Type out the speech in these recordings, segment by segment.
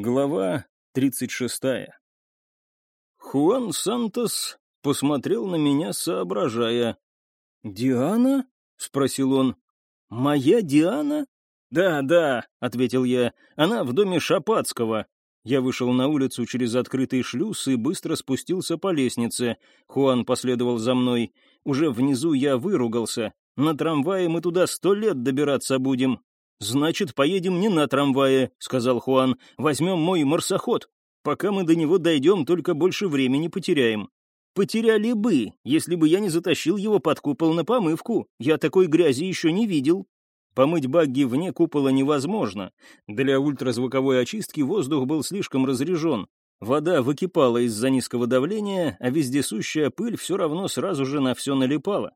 Глава 36. Хуан Сантос посмотрел на меня, соображая. «Диана?» — спросил он. «Моя Диана?» «Да, да», — ответил я, — «она в доме Шапацкого». Я вышел на улицу через открытый шлюз и быстро спустился по лестнице. Хуан последовал за мной. Уже внизу я выругался. На трамвае мы туда сто лет добираться будем. «Значит, поедем не на трамвае», — сказал Хуан. «Возьмем мой марсоход. Пока мы до него дойдем, только больше времени потеряем». «Потеряли бы, если бы я не затащил его под купол на помывку. Я такой грязи еще не видел». Помыть багги вне купола невозможно. Для ультразвуковой очистки воздух был слишком разрежен. Вода выкипала из-за низкого давления, а вездесущая пыль все равно сразу же на все налипала.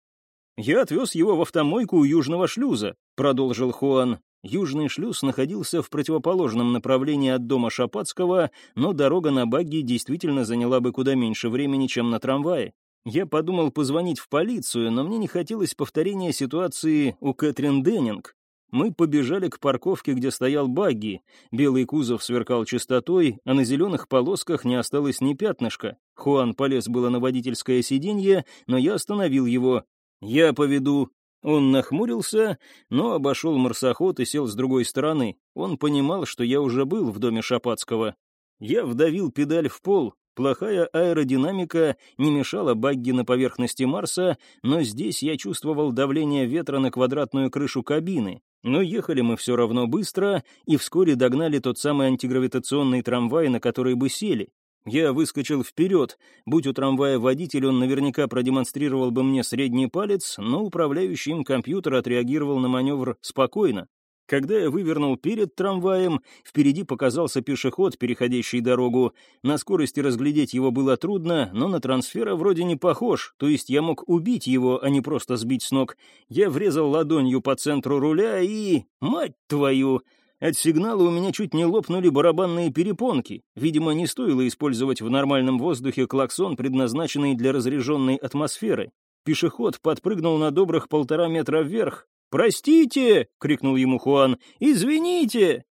«Я отвез его в автомойку у южного шлюза», — продолжил Хуан. Южный шлюз находился в противоположном направлении от дома Шапацкого, но дорога на багги действительно заняла бы куда меньше времени, чем на трамвае. Я подумал позвонить в полицию, но мне не хотелось повторения ситуации у Кэтрин Деннинг. Мы побежали к парковке, где стоял багги. Белый кузов сверкал чистотой, а на зеленых полосках не осталось ни пятнышка. Хуан полез было на водительское сиденье, но я остановил его. «Я поведу», он нахмурился, но обошел марсоход и сел с другой стороны. Он понимал, что я уже был в доме Шапацкого. Я вдавил педаль в пол. Плохая аэродинамика не мешала багги на поверхности Марса, но здесь я чувствовал давление ветра на квадратную крышу кабины. Но ехали мы все равно быстро и вскоре догнали тот самый антигравитационный трамвай, на который бы сели. Я выскочил вперед. Будь у трамвая водитель, он наверняка продемонстрировал бы мне средний палец, но управляющий им компьютер отреагировал на маневр спокойно. Когда я вывернул перед трамваем, впереди показался пешеход, переходящий дорогу. На скорости разглядеть его было трудно, но на трансфера вроде не похож, то есть я мог убить его, а не просто сбить с ног. Я врезал ладонью по центру руля и... Мать твою! От сигнала у меня чуть не лопнули барабанные перепонки. Видимо, не стоило использовать в нормальном воздухе клаксон, предназначенный для разряженной атмосферы. Пешеход подпрыгнул на добрых полтора метра вверх. «Простите!» — крикнул ему Хуан. «Извините!»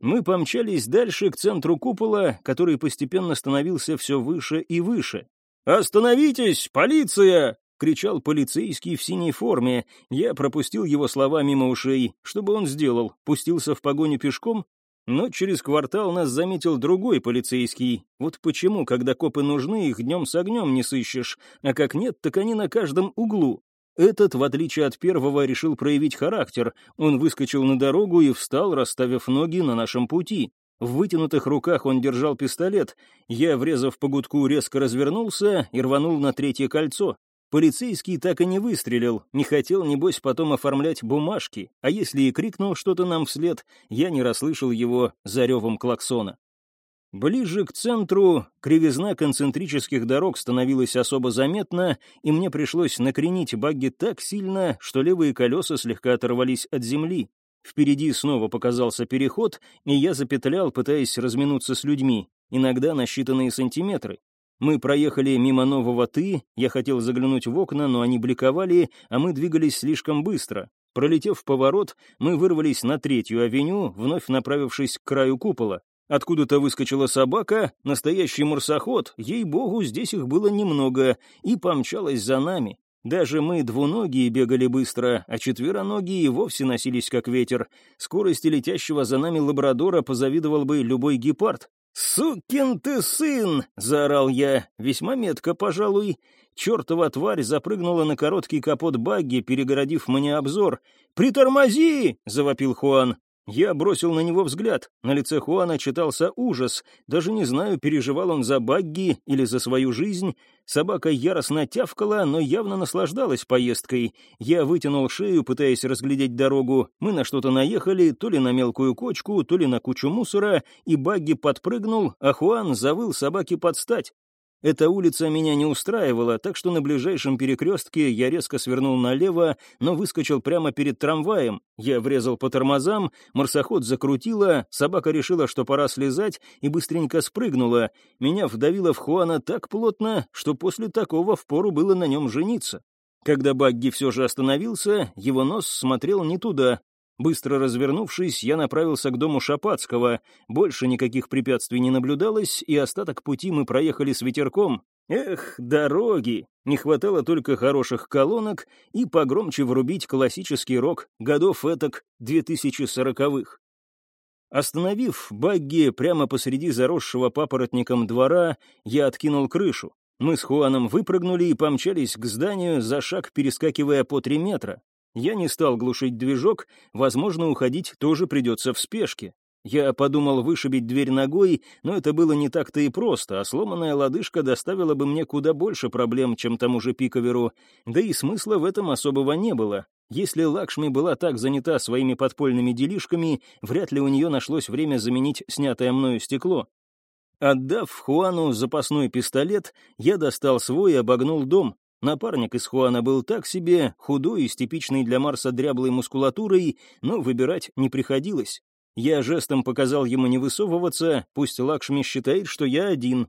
Мы помчались дальше к центру купола, который постепенно становился все выше и выше. «Остановитесь! Полиция!» — кричал полицейский в синей форме. Я пропустил его слова мимо ушей. Что бы он сделал? Пустился в погоню пешком? Но через квартал нас заметил другой полицейский. Вот почему, когда копы нужны, их днем с огнем не сыщешь, а как нет, так они на каждом углу. Этот, в отличие от первого, решил проявить характер. Он выскочил на дорогу и встал, расставив ноги на нашем пути. В вытянутых руках он держал пистолет. Я, врезав по гудку, резко развернулся и рванул на третье кольцо. Полицейский так и не выстрелил, не хотел, небось, потом оформлять бумажки, а если и крикнул что-то нам вслед, я не расслышал его за ревом клаксона. Ближе к центру кривизна концентрических дорог становилась особо заметна, и мне пришлось накренить багги так сильно, что левые колеса слегка оторвались от земли. Впереди снова показался переход, и я запетлял, пытаясь разминуться с людьми, иногда на считанные сантиметры. Мы проехали мимо нового «ты», я хотел заглянуть в окна, но они бликовали, а мы двигались слишком быстро. Пролетев поворот, мы вырвались на третью авеню, вновь направившись к краю купола. Откуда-то выскочила собака, настоящий марсоход, ей-богу, здесь их было немного, и помчалась за нами. Даже мы двуногие бегали быстро, а четвероногие вовсе носились как ветер. Скорости летящего за нами лабрадора позавидовал бы любой гепард. «Сукин ты сын!» — заорал я, весьма метко, пожалуй. Чертова тварь запрыгнула на короткий капот багги, перегородив мне обзор. «Притормози!» — завопил Хуан. Я бросил на него взгляд. На лице Хуана читался ужас. Даже не знаю, переживал он за багги или за свою жизнь. Собака яростно тявкала, но явно наслаждалась поездкой. Я вытянул шею, пытаясь разглядеть дорогу. Мы на что-то наехали, то ли на мелкую кочку, то ли на кучу мусора, и багги подпрыгнул, а Хуан завыл собаке подстать. Эта улица меня не устраивала, так что на ближайшем перекрестке я резко свернул налево, но выскочил прямо перед трамваем. Я врезал по тормозам, марсоход закрутило, собака решила, что пора слезать, и быстренько спрыгнула. Меня вдавило в Хуана так плотно, что после такого впору было на нем жениться. Когда Багги все же остановился, его нос смотрел не туда. Быстро развернувшись, я направился к дому Шапацкого. Больше никаких препятствий не наблюдалось, и остаток пути мы проехали с ветерком. Эх, дороги! Не хватало только хороших колонок и погромче врубить классический рок годов этак 2040-х. Остановив багги прямо посреди заросшего папоротником двора, я откинул крышу. Мы с Хуаном выпрыгнули и помчались к зданию, за шаг перескакивая по три метра. Я не стал глушить движок, возможно, уходить тоже придется в спешке. Я подумал вышибить дверь ногой, но это было не так-то и просто, а сломанная лодыжка доставила бы мне куда больше проблем, чем тому же Пиковеру, да и смысла в этом особого не было. Если Лакшми была так занята своими подпольными делишками, вряд ли у нее нашлось время заменить снятое мною стекло. Отдав Хуану запасной пистолет, я достал свой и обогнул дом. Напарник из Хуана был так себе, худой и с типичной для Марса дряблой мускулатурой, но выбирать не приходилось. Я жестом показал ему не высовываться, пусть Лакшми считает, что я один.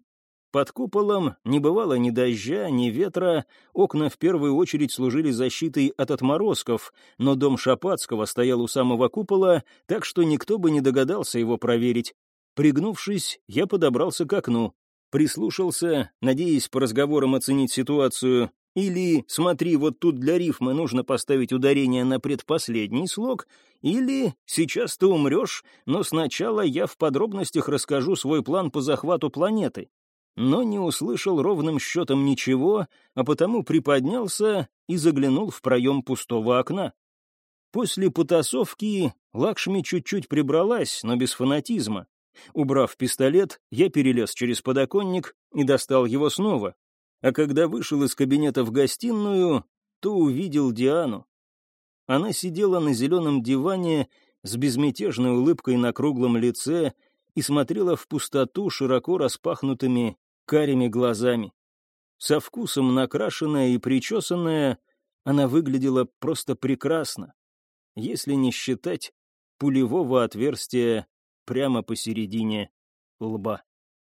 Под куполом не бывало ни дождя, ни ветра, окна в первую очередь служили защитой от отморозков, но дом Шапацкого стоял у самого купола, так что никто бы не догадался его проверить. Пригнувшись, я подобрался к окну, прислушался, надеясь по разговорам оценить ситуацию, или «смотри, вот тут для рифмы нужно поставить ударение на предпоследний слог», или «сейчас ты умрешь, но сначала я в подробностях расскажу свой план по захвату планеты». Но не услышал ровным счетом ничего, а потому приподнялся и заглянул в проем пустого окна. После потасовки Лакшми чуть-чуть прибралась, но без фанатизма. Убрав пистолет, я перелез через подоконник и достал его снова. А когда вышел из кабинета в гостиную, то увидел Диану. Она сидела на зеленом диване с безмятежной улыбкой на круглом лице и смотрела в пустоту широко распахнутыми карими глазами. Со вкусом накрашенная и причесанная, она выглядела просто прекрасно, если не считать пулевого отверстия прямо посередине лба.